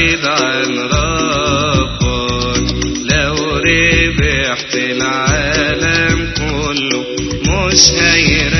بعيد عن ربك لو ربحت العالم كله مش هيرجع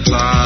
apply.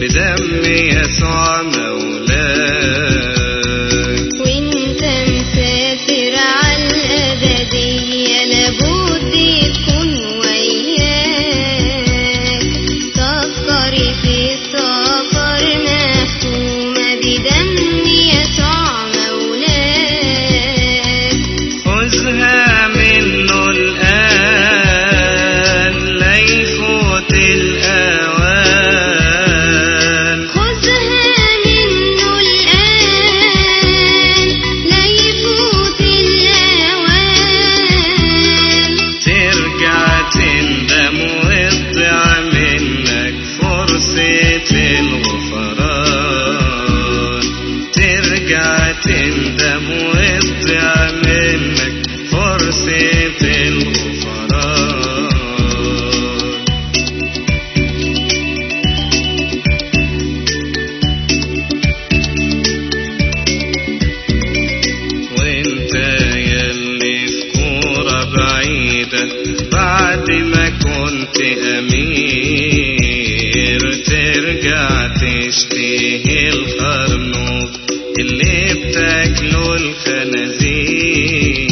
بدم يسوع موت ترجع تشتهي الخرنوف اللي بتاكله الخنازير.